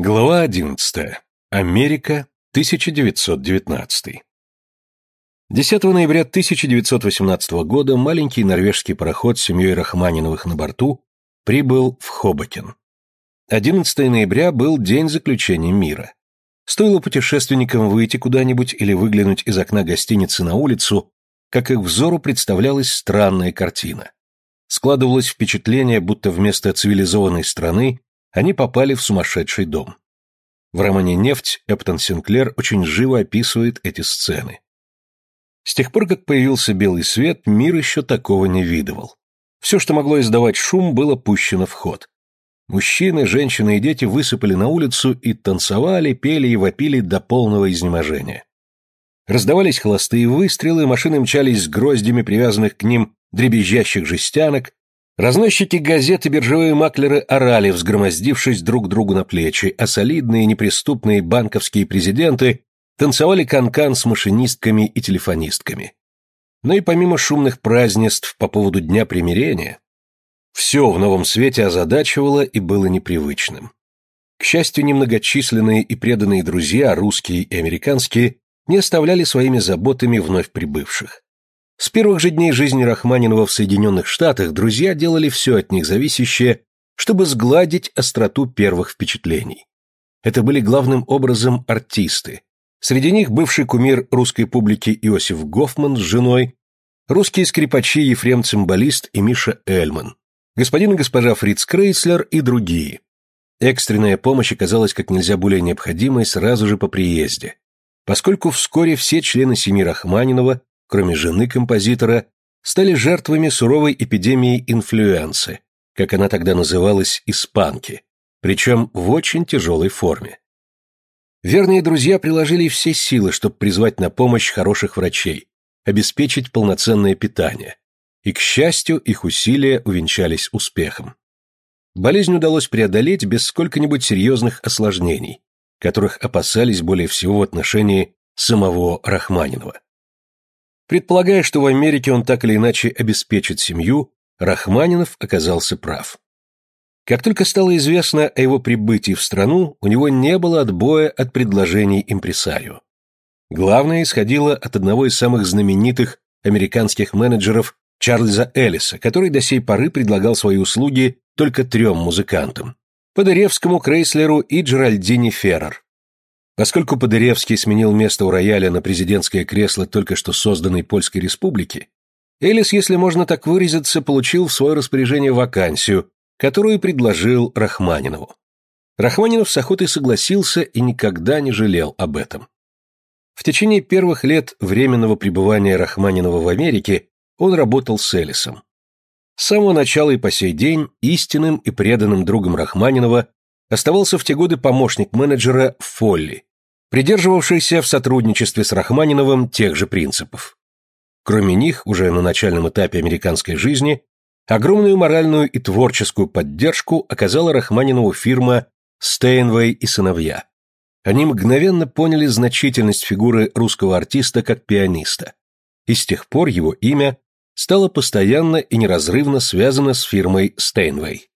Глава 11. Америка, 1919. 10 ноября 1918 года маленький норвежский пароход с семьей Рахманиновых на борту прибыл в Хобокен. 11 ноября был день заключения мира. Стоило путешественникам выйти куда-нибудь или выглянуть из окна гостиницы на улицу, как их взору представлялась странная картина. Складывалось впечатление, будто вместо цивилизованной страны они попали в сумасшедший дом. В романе «Нефть» Эптон Синклер очень живо описывает эти сцены. С тех пор, как появился белый свет, мир еще такого не видывал. Все, что могло издавать шум, было пущено в ход. Мужчины, женщины и дети высыпали на улицу и танцевали, пели и вопили до полного изнеможения. Раздавались холостые выстрелы, машины мчались с гроздями привязанных к ним дребезжащих жестянок, Разносчики газет и биржевые маклеры орали, взгромоздившись друг другу на плечи, а солидные неприступные банковские президенты танцевали канкан -кан с машинистками и телефонистками. Но и помимо шумных празднеств по поводу Дня примирения, все в новом свете озадачивало и было непривычным. К счастью, немногочисленные и преданные друзья, русские и американские, не оставляли своими заботами вновь прибывших. С первых же дней жизни Рахманинова в Соединенных Штатах друзья делали все от них зависящее, чтобы сгладить остроту первых впечатлений. Это были главным образом артисты. Среди них бывший кумир русской публики Иосиф Гофман с женой, русские скрипачи Ефрем Цимбалист и Миша Эльман, господин и госпожа Фриц Крейслер и другие. Экстренная помощь оказалась как нельзя более необходимой сразу же по приезде, поскольку вскоре все члены семьи Рахманинова кроме жены композитора, стали жертвами суровой эпидемии инфлюенции, как она тогда называлась, испанки, причем в очень тяжелой форме. Верные друзья приложили все силы, чтобы призвать на помощь хороших врачей, обеспечить полноценное питание. И, к счастью, их усилия увенчались успехом. Болезнь удалось преодолеть без сколько-нибудь серьезных осложнений, которых опасались более всего в отношении самого Рахманинова. Предполагая, что в Америке он так или иначе обеспечит семью, Рахманинов оказался прав. Как только стало известно о его прибытии в страну, у него не было отбоя от предложений импресарио. Главное исходило от одного из самых знаменитых американских менеджеров Чарльза Эллиса, который до сей поры предлагал свои услуги только трем музыкантам – Подыревскому, Крейслеру и Джеральдине Феррер. Поскольку Подыревский сменил место у рояля на президентское кресло только что созданной Польской республики, Элис, если можно так выразиться, получил в свое распоряжение вакансию, которую предложил Рахманинову. Рахманинов с охотой согласился и никогда не жалел об этом. В течение первых лет временного пребывания Рахманинова в Америке он работал с Элисом. С самого начала и по сей день истинным и преданным другом Рахманинова оставался в те годы помощник менеджера Фолли, придерживавшийся в сотрудничестве с Рахманиновым тех же принципов. Кроме них, уже на начальном этапе американской жизни, огромную моральную и творческую поддержку оказала Рахманинову фирма «Стейнвей и сыновья». Они мгновенно поняли значительность фигуры русского артиста как пианиста, и с тех пор его имя стало постоянно и неразрывно связано с фирмой Стейнвей.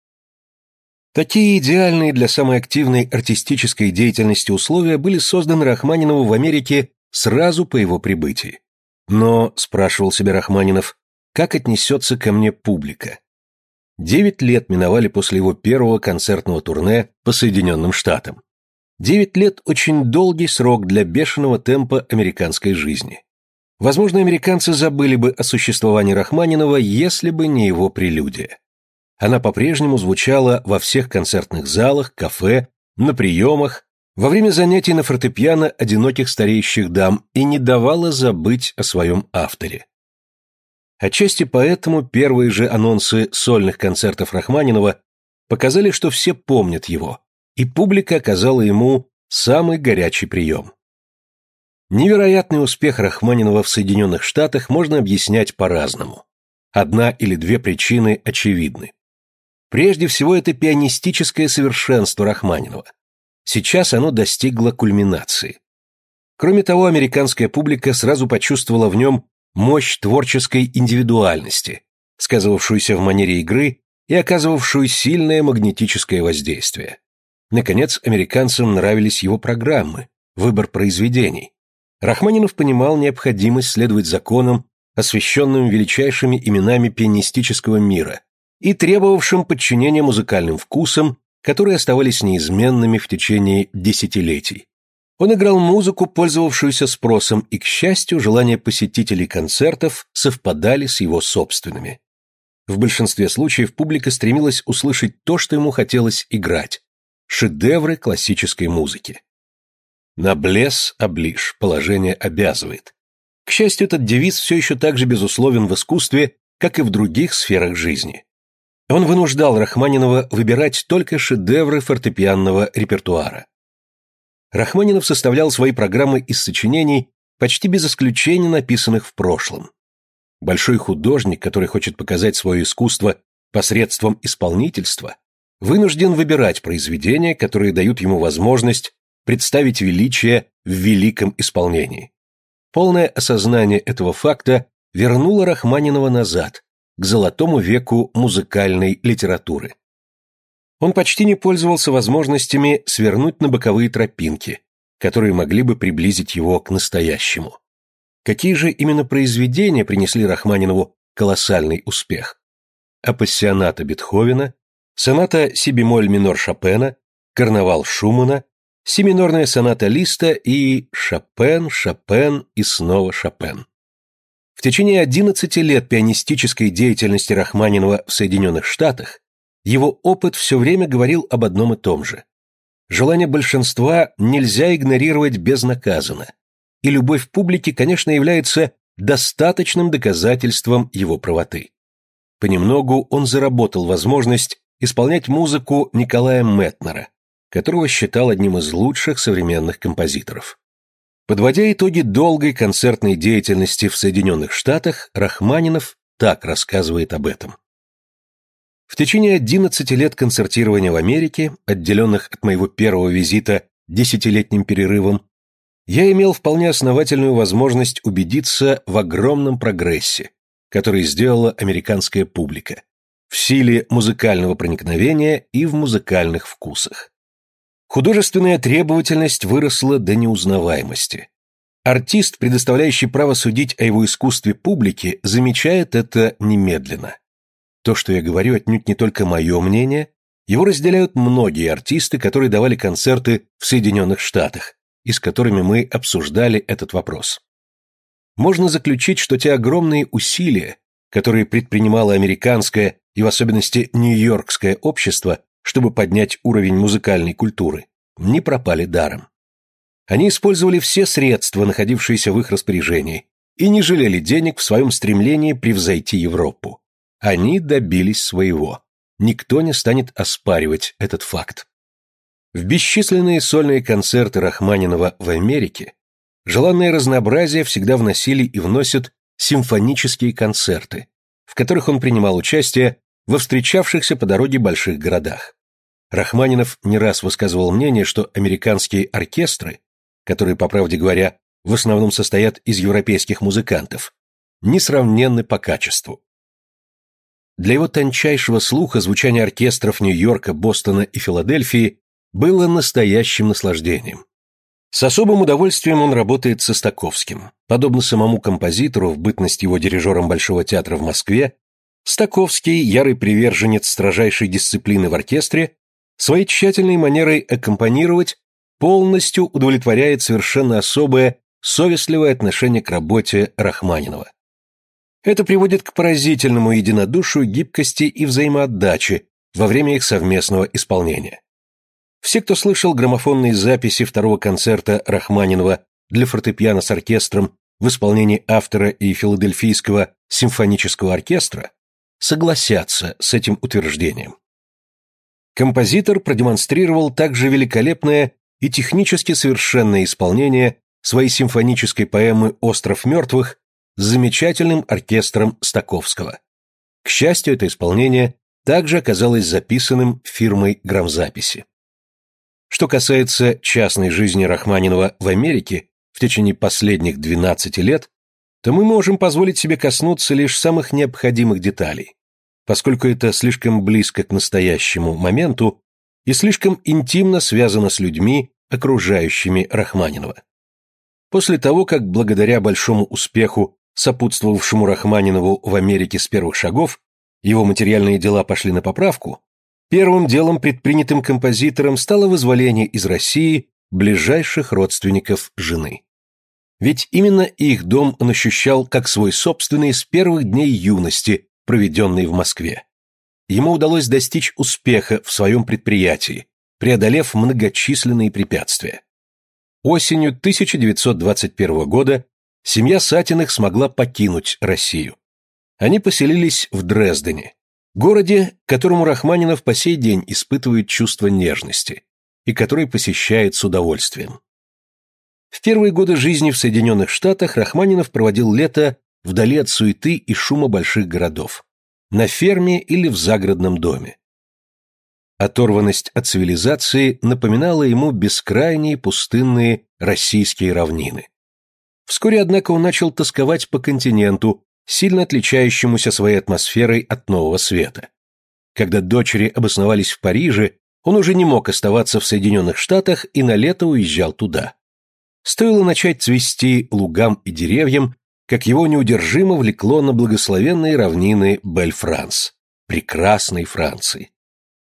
Такие идеальные для самой активной артистической деятельности условия были созданы Рахманинову в Америке сразу по его прибытии. Но, спрашивал себя Рахманинов, как отнесется ко мне публика? Девять лет миновали после его первого концертного турне по Соединенным Штатам. Девять лет – очень долгий срок для бешеного темпа американской жизни. Возможно, американцы забыли бы о существовании Рахманинова, если бы не его прелюдия. Она по-прежнему звучала во всех концертных залах, кафе, на приемах, во время занятий на фортепиано одиноких стареющих дам и не давала забыть о своем авторе. Отчасти поэтому первые же анонсы сольных концертов Рахманинова показали, что все помнят его, и публика оказала ему самый горячий прием. Невероятный успех Рахманинова в Соединенных Штатах можно объяснять по-разному. Одна или две причины очевидны. Прежде всего, это пианистическое совершенство Рахманинова. Сейчас оно достигло кульминации. Кроме того, американская публика сразу почувствовала в нем мощь творческой индивидуальности, сказывавшуюся в манере игры и оказывавшую сильное магнетическое воздействие. Наконец, американцам нравились его программы, выбор произведений. Рахманинов понимал необходимость следовать законам, освященным величайшими именами пианистического мира и требовавшим подчинения музыкальным вкусам, которые оставались неизменными в течение десятилетий. Он играл музыку, пользовавшуюся спросом, и, к счастью, желания посетителей концертов совпадали с его собственными. В большинстве случаев публика стремилась услышать то, что ему хотелось играть – шедевры классической музыки. «Наблес оближ, положение обязывает». К счастью, этот девиз все еще так же безусловен в искусстве, как и в других сферах жизни. Он вынуждал Рахманинова выбирать только шедевры фортепианного репертуара. Рахманинов составлял свои программы из сочинений, почти без исключения написанных в прошлом. Большой художник, который хочет показать свое искусство посредством исполнительства, вынужден выбирать произведения, которые дают ему возможность представить величие в великом исполнении. Полное осознание этого факта вернуло Рахманинова назад, к золотому веку музыкальной литературы. Он почти не пользовался возможностями свернуть на боковые тропинки, которые могли бы приблизить его к настоящему. Какие же именно произведения принесли Рахманинову колоссальный успех? Апассионата Бетховена, соната си-бемоль минор Шопена, карнавал Шумана, семинорная соната Листа и Шопен, Шопен и снова Шопен. В течение 11 лет пианистической деятельности Рахманинова в Соединенных Штатах его опыт все время говорил об одном и том же. Желание большинства нельзя игнорировать безнаказанно, и любовь публики, конечно, является достаточным доказательством его правоты. Понемногу он заработал возможность исполнять музыку Николая Метнера, которого считал одним из лучших современных композиторов. Подводя итоги долгой концертной деятельности в Соединенных Штатах, Рахманинов так рассказывает об этом. В течение 11 лет концертирования в Америке, отделенных от моего первого визита десятилетним перерывом, я имел вполне основательную возможность убедиться в огромном прогрессе, который сделала американская публика, в силе музыкального проникновения и в музыкальных вкусах. Художественная требовательность выросла до неузнаваемости. Артист, предоставляющий право судить о его искусстве публике, замечает это немедленно. То, что я говорю, отнюдь не только мое мнение, его разделяют многие артисты, которые давали концерты в Соединенных Штатах, и с которыми мы обсуждали этот вопрос. Можно заключить, что те огромные усилия, которые предпринимало американское и в особенности нью-йоркское общество, чтобы поднять уровень музыкальной культуры, не пропали даром. Они использовали все средства, находившиеся в их распоряжении, и не жалели денег в своем стремлении превзойти Европу. Они добились своего. Никто не станет оспаривать этот факт. В бесчисленные сольные концерты Рахманинова в Америке желанное разнообразие всегда вносили и вносят симфонические концерты, в которых он принимал участие во встречавшихся по дороге больших городах. Рахманинов не раз высказывал мнение, что американские оркестры, которые, по правде говоря, в основном состоят из европейских музыкантов, несравненны по качеству. Для его тончайшего слуха звучание оркестров Нью-Йорка, Бостона и Филадельфии было настоящим наслаждением. С особым удовольствием он работает со Стаковским. Подобно самому композитору в бытность его дирижером Большого театра в Москве, Стаковский, ярый приверженец строжайшей дисциплины в оркестре, своей тщательной манерой аккомпанировать полностью удовлетворяет совершенно особое, совестливое отношение к работе Рахманинова. Это приводит к поразительному единодушию, гибкости и взаимоотдаче во время их совместного исполнения. Все, кто слышал граммофонные записи второго концерта Рахманинова для фортепиано с оркестром в исполнении автора и филадельфийского симфонического оркестра, согласятся с этим утверждением. Композитор продемонстрировал также великолепное и технически совершенное исполнение своей симфонической поэмы «Остров мертвых» с замечательным оркестром Стаковского. К счастью, это исполнение также оказалось записанным фирмой грамзаписи. Что касается частной жизни Рахманинова в Америке в течение последних 12 лет, то мы можем позволить себе коснуться лишь самых необходимых деталей. Поскольку это слишком близко к настоящему моменту, и слишком интимно связана с людьми, окружающими Рахманинова. После того, как благодаря большому успеху, сопутствовавшему Рахманинову в Америке с первых шагов, его материальные дела пошли на поправку, первым делом предпринятым композитором стало вызволение из России ближайших родственников жены. Ведь именно их дом он ощущал как свой собственный с первых дней юности, проведенный в Москве. Ему удалось достичь успеха в своем предприятии, преодолев многочисленные препятствия. Осенью 1921 года семья Сатиных смогла покинуть Россию. Они поселились в Дрездене, городе, которому Рахманинов по сей день испытывает чувство нежности и который посещает с удовольствием. В первые годы жизни в Соединенных Штатах Рахманинов проводил лето вдали от суеты и шума больших городов, на ферме или в загородном доме. Оторванность от цивилизации напоминала ему бескрайние пустынные российские равнины. Вскоре, однако, он начал тосковать по континенту, сильно отличающемуся своей атмосферой от Нового Света. Когда дочери обосновались в Париже, он уже не мог оставаться в Соединенных Штатах и на лето уезжал туда. Стоило начать цвести лугам и деревьям, как его неудержимо влекло на благословенные равнины Бель-Франс, прекрасной Франции.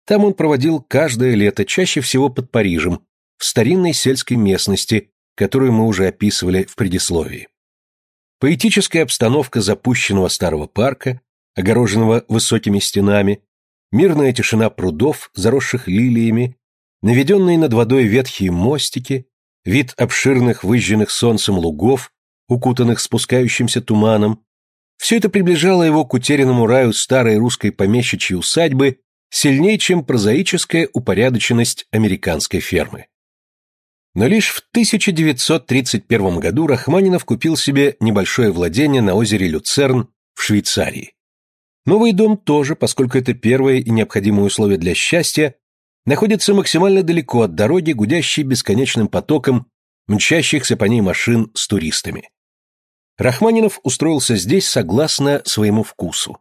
Там он проводил каждое лето, чаще всего под Парижем, в старинной сельской местности, которую мы уже описывали в предисловии. Поэтическая обстановка запущенного старого парка, огороженного высокими стенами, мирная тишина прудов, заросших лилиями, наведенные над водой ветхие мостики, вид обширных выжженных солнцем лугов, укутанных спускающимся туманом, все это приближало его к утерянному раю старой русской помещичьей усадьбы сильнее, чем прозаическая упорядоченность американской фермы. Но лишь в 1931 году Рахманинов купил себе небольшое владение на озере Люцерн в Швейцарии. Новый дом тоже, поскольку это первое и необходимое условие для счастья, находится максимально далеко от дороги, гудящей бесконечным потоком мчащихся по ней машин с туристами. Рахманинов устроился здесь согласно своему вкусу.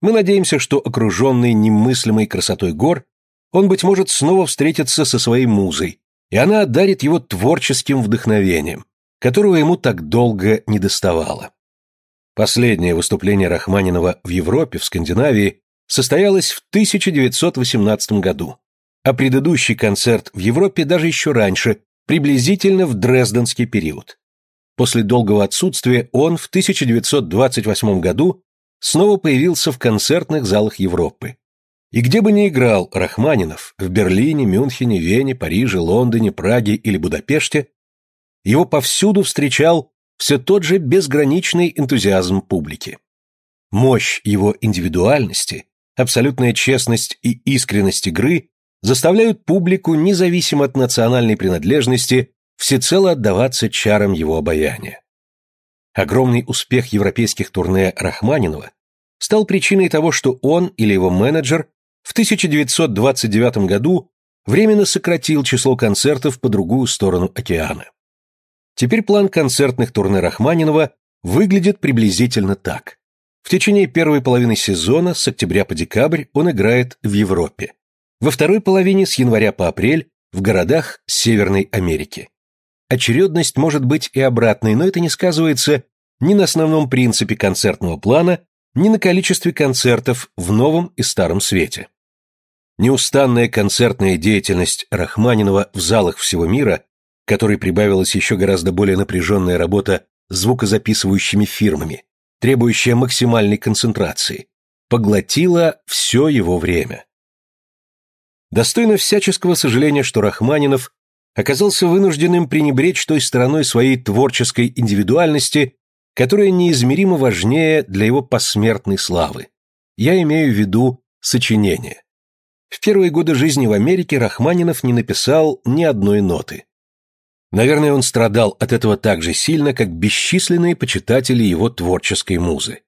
Мы надеемся, что окруженный немыслимой красотой гор, он, быть может, снова встретится со своей музой, и она одарит его творческим вдохновением, которого ему так долго не доставало. Последнее выступление Рахманинова в Европе, в Скандинавии, состоялось в 1918 году, а предыдущий концерт в Европе даже еще раньше, приблизительно в Дрезденский период. После долгого отсутствия он в 1928 году снова появился в концертных залах Европы. И где бы ни играл Рахманинов, в Берлине, Мюнхене, Вене, Париже, Лондоне, Праге или Будапеште, его повсюду встречал все тот же безграничный энтузиазм публики. Мощь его индивидуальности, абсолютная честность и искренность игры заставляют публику, независимо от национальной принадлежности, всецело отдаваться чарам его обаяния. Огромный успех европейских турне Рахманинова стал причиной того, что он или его менеджер в 1929 году временно сократил число концертов по другую сторону океана. Теперь план концертных турне Рахманинова выглядит приблизительно так. В течение первой половины сезона с октября по декабрь он играет в Европе. Во второй половине с января по апрель в городах Северной Америки. Очередность может быть и обратной, но это не сказывается ни на основном принципе концертного плана, ни на количестве концертов в новом и старом свете. Неустанная концертная деятельность Рахманинова в залах всего мира, которой прибавилась еще гораздо более напряженная работа звукозаписывающими фирмами, требующая максимальной концентрации, поглотила все его время. Достойно всяческого сожаления, что Рахманинов оказался вынужденным пренебречь той стороной своей творческой индивидуальности, которая неизмеримо важнее для его посмертной славы. Я имею в виду сочинение. В первые годы жизни в Америке Рахманинов не написал ни одной ноты. Наверное, он страдал от этого так же сильно, как бесчисленные почитатели его творческой музы.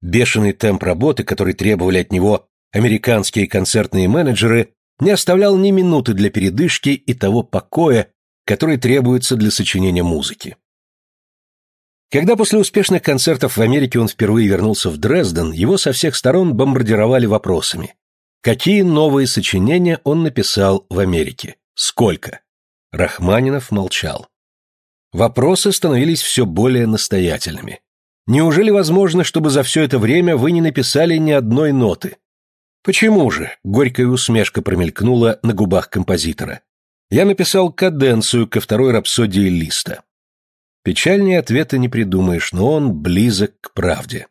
Бешеный темп работы, который требовали от него американские концертные менеджеры, не оставлял ни минуты для передышки и того покоя, который требуется для сочинения музыки. Когда после успешных концертов в Америке он впервые вернулся в Дрезден, его со всех сторон бомбардировали вопросами. Какие новые сочинения он написал в Америке? Сколько? Рахманинов молчал. Вопросы становились все более настоятельными. Неужели возможно, чтобы за все это время вы не написали ни одной ноты? Почему же? Горькая усмешка промелькнула на губах композитора. Я написал каденцию ко второй рапсодии Листа. Печальнее ответа не придумаешь, но он близок к правде.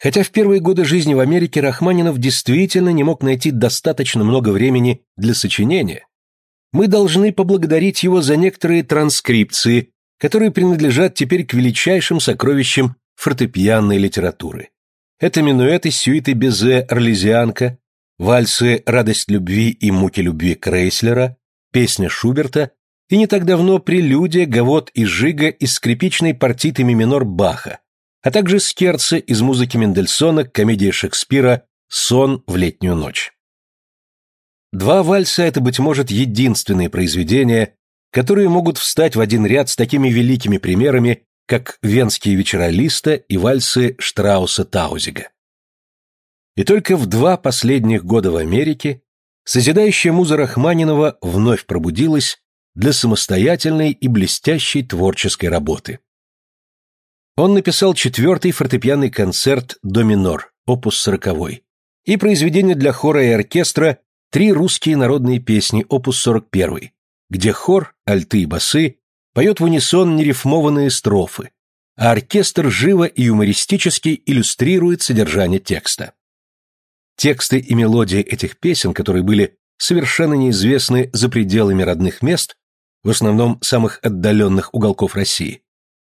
Хотя в первые годы жизни в Америке Рахманинов действительно не мог найти достаточно много времени для сочинения, мы должны поблагодарить его за некоторые транскрипции, которые принадлежат теперь к величайшим сокровищам фортепианной литературы. Это минуэты сюиты Безе «Орлезианка», вальсы «Радость любви» и «Муки любви» Крейслера, песня Шуберта и не так давно прелюдия, гавот и жига из скрипичной партиты ми минор Баха, а также скерцы из музыки Мендельсона к комедии Шекспира «Сон в летнюю ночь». Два вальса – это, быть может, единственные произведения, которые могут встать в один ряд с такими великими примерами, как «Венские вечера Листа» и вальсы Штрауса Таузига. И только в два последних года в Америке созидающая муза Рахманинова вновь пробудилась для самостоятельной и блестящей творческой работы. Он написал четвертый фортепианный концерт «До минор», опус сороковой, и произведение для хора и оркестра «Три русские народные песни», опус сорок первый, где хор, альты и басы поет в унисон нерифмованные строфы, а оркестр живо и юмористически иллюстрирует содержание текста. Тексты и мелодии этих песен, которые были совершенно неизвестны за пределами родных мест, в основном самых отдаленных уголков России,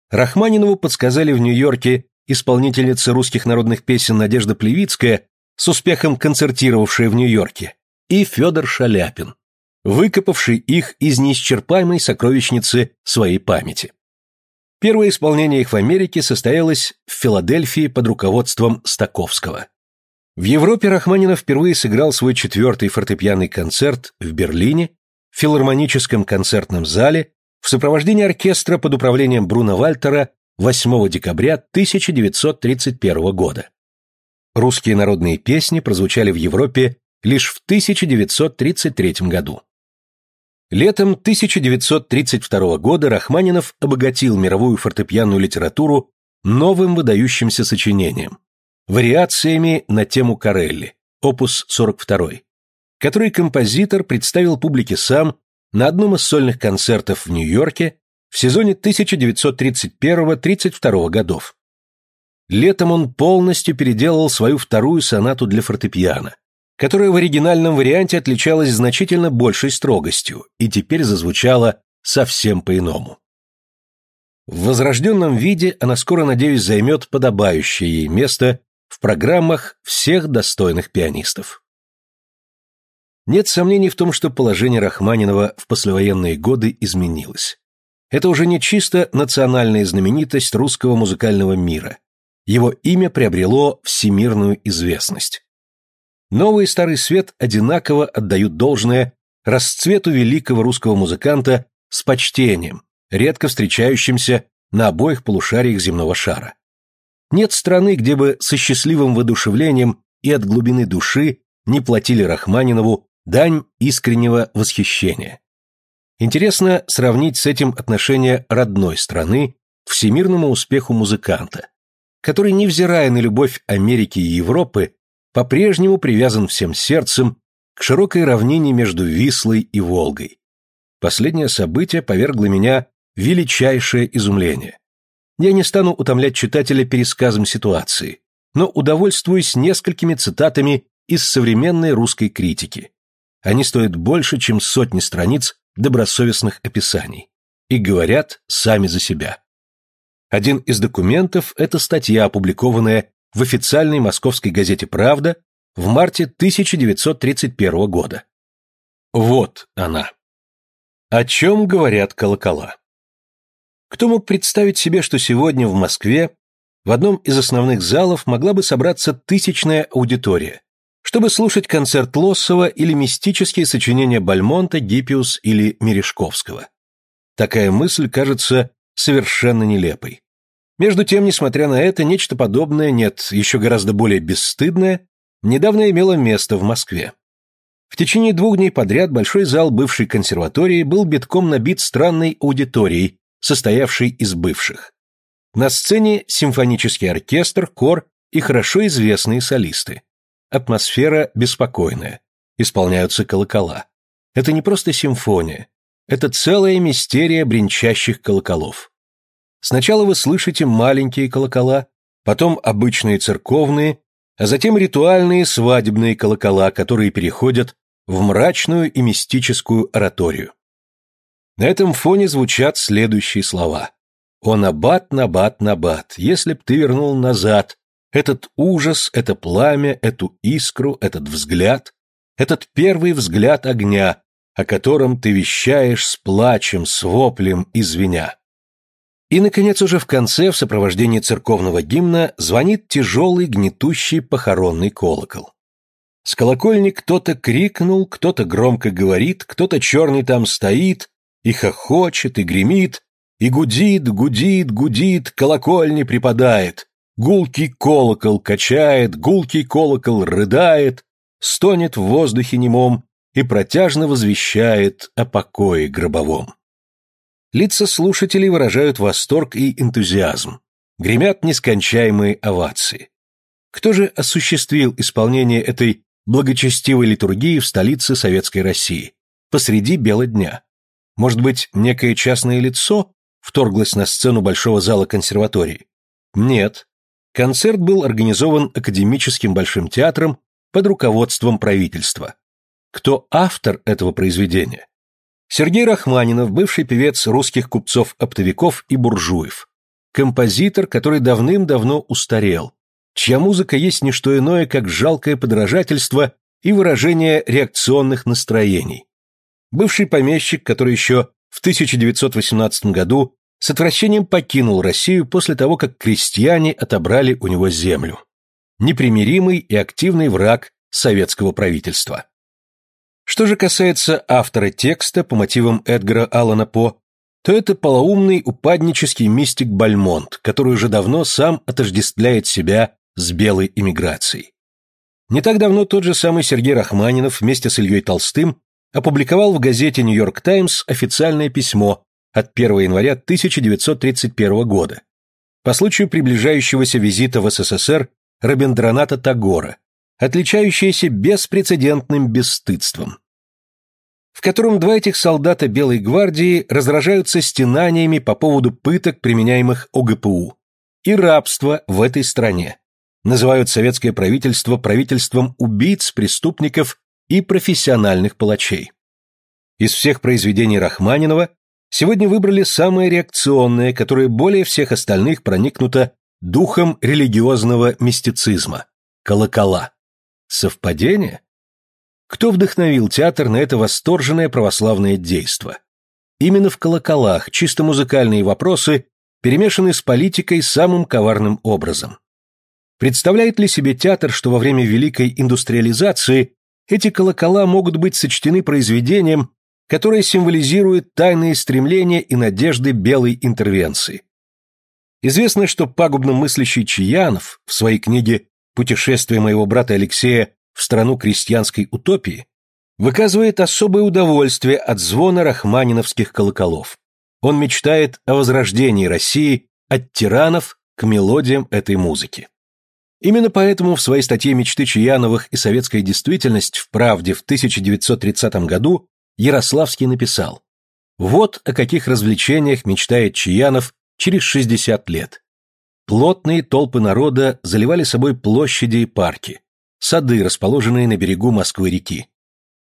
Рахманинову подсказали в Нью-Йорке исполнительница русских народных песен Надежда Плевицкая, с успехом концертировавшая в Нью-Йорке, и Федор Шаляпин, выкопавший их из неисчерпаемой сокровищницы своей памяти. Первое исполнение их в Америке состоялось в Филадельфии под руководством Стаковского. В Европе Рахманинов впервые сыграл свой четвертый фортепианный концерт в Берлине, в филармоническом концертном зале, в сопровождении оркестра под управлением Бруно Вальтера 8 декабря 1931 года. Русские народные песни прозвучали в Европе лишь в 1933 году. Летом 1932 года Рахманинов обогатил мировую фортепианную литературу новым выдающимся сочинением – вариациями на тему Карелли, опус 42, который композитор представил публике сам на одном из сольных концертов в Нью-Йорке в сезоне 1931-32 годов. Летом он полностью переделал свою вторую сонату для фортепиано, которая в оригинальном варианте отличалась значительно большей строгостью и теперь зазвучала совсем по-иному. В возрожденном виде она скоро, надеюсь, займет подобающее ей место в программах всех достойных пианистов. Нет сомнений в том, что положение Рахманинова в послевоенные годы изменилось. Это уже не чисто национальная знаменитость русского музыкального мира. Его имя приобрело всемирную известность. Новый и старый свет одинаково отдают должное расцвету великого русского музыканта с почтением, редко встречающимся на обоих полушариях земного шара. Нет страны, где бы со счастливым воодушевлением и от глубины души не платили Рахманинову дань искреннего восхищения. Интересно сравнить с этим отношение родной страны к всемирному успеху музыканта, который, невзирая на любовь Америки и Европы, по-прежнему привязан всем сердцем к широкой равнине между Вислой и Волгой. Последнее событие повергло меня в величайшее изумление. Я не стану утомлять читателя пересказом ситуации, но удовольствуюсь несколькими цитатами из современной русской критики. Они стоят больше, чем сотни страниц добросовестных описаний и говорят сами за себя. Один из документов – это статья, опубликованная в официальной московской газете «Правда» в марте 1931 года. Вот она. О чем говорят колокола? Кто мог представить себе, что сегодня в Москве в одном из основных залов могла бы собраться тысячная аудитория, чтобы слушать концерт Лоссова или мистические сочинения Бальмонта, Гиппиус или Мережковского? Такая мысль кажется совершенно нелепой. Между тем, несмотря на это, нечто подобное, нет, еще гораздо более бесстыдное, недавно имела место в Москве. В течение двух дней подряд большой зал бывшей консерватории был битком набит странной аудиторией, состоявшей из бывших. На сцене симфонический оркестр, хор и хорошо известные солисты. Атмосфера беспокойная. Исполняются колокола. Это не просто симфония. Это целая мистерия бренчащих колоколов. Сначала вы слышите маленькие колокола, потом обычные церковные, а затем ритуальные свадебные колокола, которые переходят в мрачную и мистическую ораторию. На этом фоне звучат следующие слова. «О, набат, набат, набат, если б ты вернул назад этот ужас, это пламя, эту искру, этот взгляд, этот первый взгляд огня, о котором ты вещаешь с плачем, с воплем, извиня». И, наконец, уже в конце, в сопровождении церковного гимна, звонит тяжелый, гнетущий похоронный колокол. С колокольни кто-то крикнул, кто-то громко говорит, кто-то черный там стоит, и хохочет, и гремит, и гудит, гудит, гудит, колокольни припадает, гулкий колокол качает, гулкий колокол рыдает, стонет в воздухе немом и протяжно возвещает о покое гробовом. Лица слушателей выражают восторг и энтузиазм. Гремят нескончаемые овации. Кто же осуществил исполнение этой благочестивой литургии в столице Советской России, посреди бела дня? Может быть, некое частное лицо вторглось на сцену большого зала консерватории? Нет. Концерт был организован Академическим Большим театром под руководством правительства. Кто автор этого произведения? Сергей Рахманинов, бывший певец русских купцов-оптовиков и буржуев. Композитор, который давным-давно устарел, чья музыка есть не что иное, как жалкое подражательство и выражение реакционных настроений. Бывший помещик, который еще в 1918 году с отвращением покинул Россию после того, как крестьяне отобрали у него землю. Непримиримый и активный враг советского правительства. Что же касается автора текста по мотивам Эдгара Аллана По, то это полоумный упаднический мистик Бальмонт, который уже давно сам отождествляет себя с белой иммиграцией. Не так давно тот же самый Сергей Рахманинов вместе с Ильей Толстым опубликовал в газете «Нью-Йорк Таймс» официальное письмо от 1 января 1931 года по случаю приближающегося визита в СССР Рабиндраната Тагора, отличающееся беспрецедентным бесстыдством, в котором два этих солдата Белой гвардии разражаются стенаниями по поводу пыток, применяемых ОГПУ, и рабства в этой стране. Называют советское правительство правительством убийц, преступников и профессиональных палачей. Из всех произведений Рахманинова сегодня выбрали самое реакционное, которое более всех остальных проникнуто духом религиозного мистицизма – колокола. Совпадение? Кто вдохновил театр на это восторженное православное действо? Именно в колоколах чисто музыкальные вопросы перемешаны с политикой самым коварным образом. Представляет ли себе театр, что во время великой индустриализации эти колокола могут быть сочтены произведением, которое символизирует тайные стремления и надежды белой интервенции? Известно, что пагубно мыслящий Чаянов в своей книге путешествие моего брата Алексея в страну крестьянской утопии, выказывает особое удовольствие от звона рахманиновских колоколов. Он мечтает о возрождении России от тиранов к мелодиям этой музыки. Именно поэтому в своей статье «Мечты Чаяновых и советская действительность» в «Правде» в 1930 году Ярославский написал «Вот о каких развлечениях мечтает Чаянов через 60 лет. Плотные толпы народа заливали собой площади и парки, сады, расположенные на берегу Москвы-реки.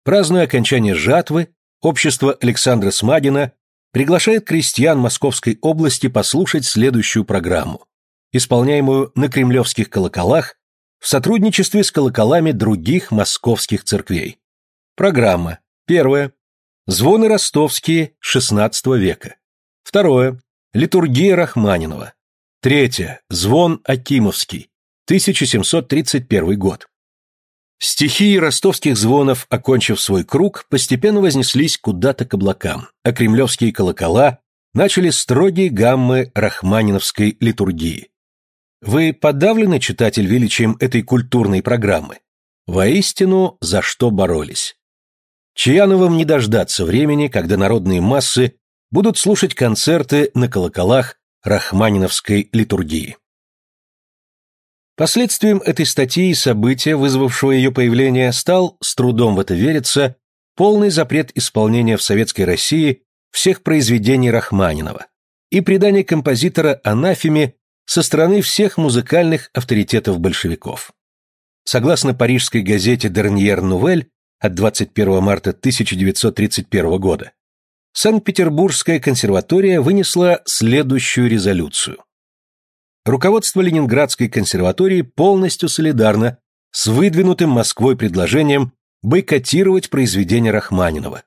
Празднуя окончание жатвы, общество Александра Смагина приглашает крестьян Московской области послушать следующую программу, исполняемую на кремлевских колоколах в сотрудничестве с колоколами других московских церквей. Программа. Первое. Звоны ростовские XVI века. Второе. Литургия Рахманинова. Третье. Звон Акимовский. 1731 год. Стихии ростовских звонов, окончив свой круг, постепенно вознеслись куда-то к облакам, а кремлевские колокола начали строгие гаммы рахманиновской литургии. Вы подавлены, читатель, величием этой культурной программы? Воистину, за что боролись. Чаяновым не дождаться времени, когда народные массы будут слушать концерты на колоколах рахманиновской литургии. Последствием этой статьи и события, вызвавшего ее появление, стал, с трудом в это верится, полный запрет исполнения в Советской России всех произведений Рахманинова и предание композитора анафеме со стороны всех музыкальных авторитетов большевиков. Согласно парижской газете «Дерньер Нувель» от 21 марта 1931 года, Санкт-Петербургская консерватория вынесла следующую резолюцию. Руководство Ленинградской консерватории полностью солидарно с выдвинутым Москвой предложением бойкотировать произведения Рахманинова,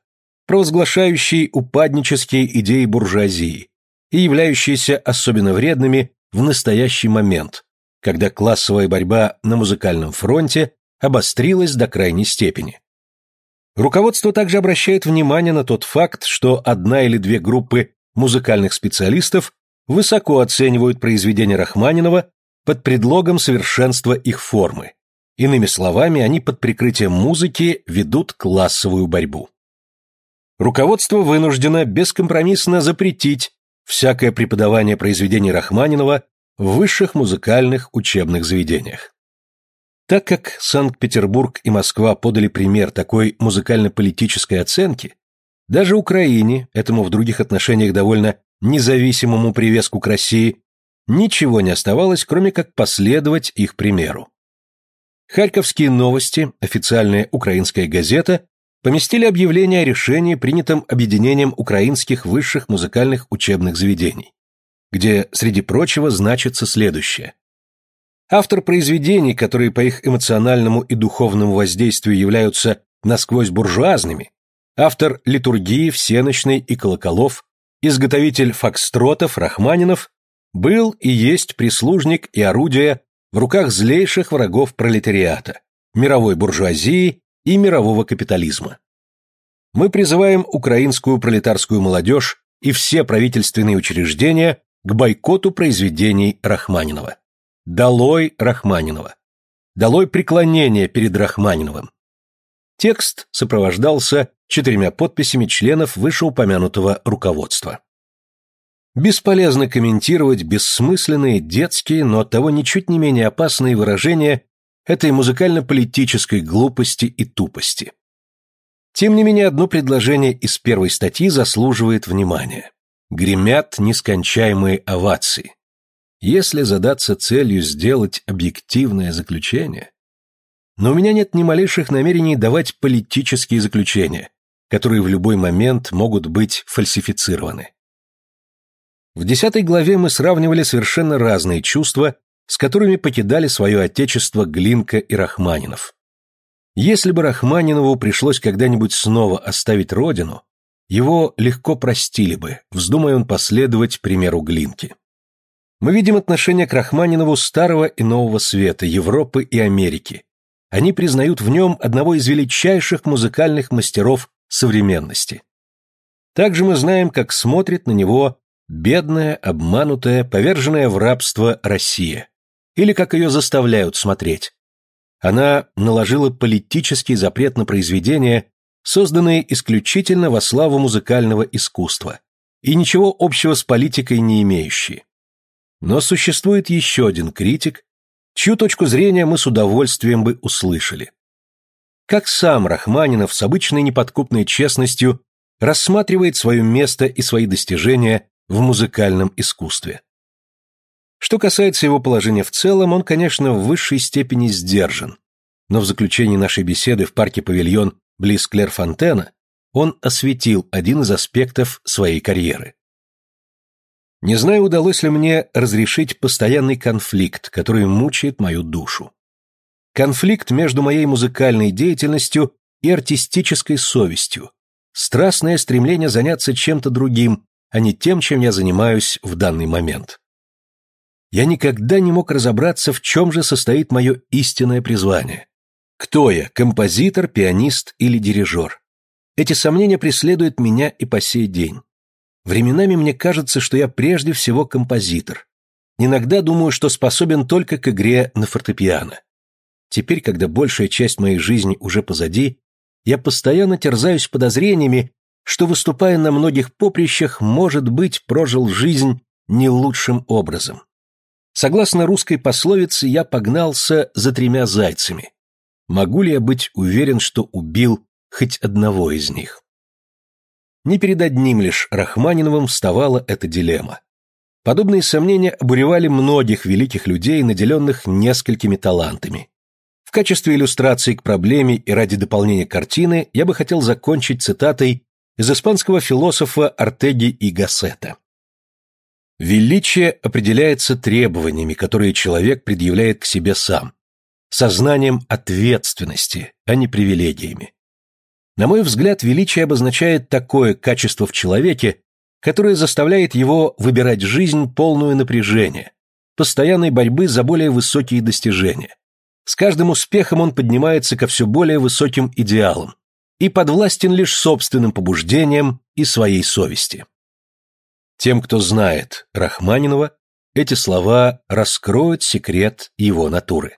провозглашающие упаднические идеи буржуазии и являющиеся особенно вредными в настоящий момент, когда классовая борьба на музыкальном фронте обострилась до крайней степени. Руководство также обращает внимание на тот факт, что одна или две группы музыкальных специалистов высоко оценивают произведения Рахманинова под предлогом совершенства их формы. Иными словами, они под прикрытием музыки ведут классовую борьбу. Руководство вынуждено бескомпромиссно запретить всякое преподавание произведений Рахманинова в высших музыкальных учебных заведениях. Так как Санкт-Петербург и Москва подали пример такой музыкально-политической оценки, даже Украине, этому в других отношениях довольно независимому привеску к России, ничего не оставалось, кроме как последовать их примеру. Харьковские новости, официальная украинская газета, поместили объявление о решении, принятом объединением украинских высших музыкальных учебных заведений, где, среди прочего, значится следующее. Автор произведений, которые по их эмоциональному и духовному воздействию являются насквозь буржуазными, автор литургии, всеночной и колоколов, изготовитель фокстротов, рахманинов, был и есть прислужник и орудие в руках злейших врагов пролетариата, мировой буржуазии и мирового капитализма. Мы призываем украинскую пролетарскую молодежь и все правительственные учреждения к бойкоту произведений Рахманинова. Долой Рахманинова. Долой преклонение перед Рахманиновым. Текст сопровождался четырьмя подписями членов вышеупомянутого руководства. Бесполезно комментировать бессмысленные, детские, но оттого ничуть не менее опасные выражения этой музыкально-политической глупости и тупости. Тем не менее, одно предложение из первой статьи заслуживает внимания. Гремят нескончаемые овации. Если задаться целью сделать объективное заключение... Но у меня нет ни малейших намерений давать политические заключения, которые в любой момент могут быть фальсифицированы. В десятой главе мы сравнивали совершенно разные чувства, с которыми покидали свое отечество Глинка и Рахманинов. Если бы Рахманинову пришлось когда-нибудь снова оставить родину, его легко простили бы, вздумая он последовать примеру Глинки. Мы видим отношение к Рахманинову старого и нового света, Европы и Америки. Они признают в нем одного из величайших музыкальных мастеров современности. Также мы знаем, как смотрит на него бедная, обманутая, поверженная в рабство Россия. Или как ее заставляют смотреть. Она наложила политический запрет на произведения, созданные исключительно во славу музыкального искусства, и ничего общего с политикой не имеющие. Но существует еще один критик, чью точку зрения мы с удовольствием бы услышали. Как сам Рахманинов с обычной неподкупной честностью рассматривает свое место и свои достижения в музыкальном искусстве. Что касается его положения в целом, он, конечно, в высшей степени сдержан, но в заключении нашей беседы в парке Павильон близ Клерфонтена он осветил один из аспектов своей карьеры. Не знаю, удалось ли мне разрешить постоянный конфликт, который мучает мою душу. Конфликт между моей музыкальной деятельностью и артистической совестью, страстное стремление заняться чем-то другим, а не тем, чем я занимаюсь в данный момент. Я никогда не мог разобраться, в чем же состоит мое истинное призвание. Кто я, композитор, пианист или дирижер? Эти сомнения преследуют меня и по сей день. Временами мне кажется, что я прежде всего композитор. Иногда думаю, что способен только к игре на фортепиано. Теперь, когда большая часть моей жизни уже позади, я постоянно терзаюсь подозрениями, что, выступая на многих поприщах, может быть, прожил жизнь не лучшим образом. Согласно русской пословице, я погнался за тремя зайцами. Могу ли я быть уверен, что убил хоть одного из них? Не перед одним лишь Рахманиновым вставала эта дилемма. Подобные сомнения обуревали многих великих людей, наделенных несколькими талантами. В качестве иллюстрации к проблеме и ради дополнения картины я бы хотел закончить цитатой из испанского философа Артеги и Гассета. Величие определяется требованиями, которые человек предъявляет к себе сам, сознанием ответственности, а не привилегиями. На мой взгляд, величие обозначает такое качество в человеке, которое заставляет его выбирать жизнь полную напряжения, постоянной борьбы за более высокие достижения. С каждым успехом он поднимается ко все более высоким идеалам и подвластен лишь собственным побуждениям и своей совести. Тем, кто знает Рахманинова, эти слова раскроют секрет его натуры.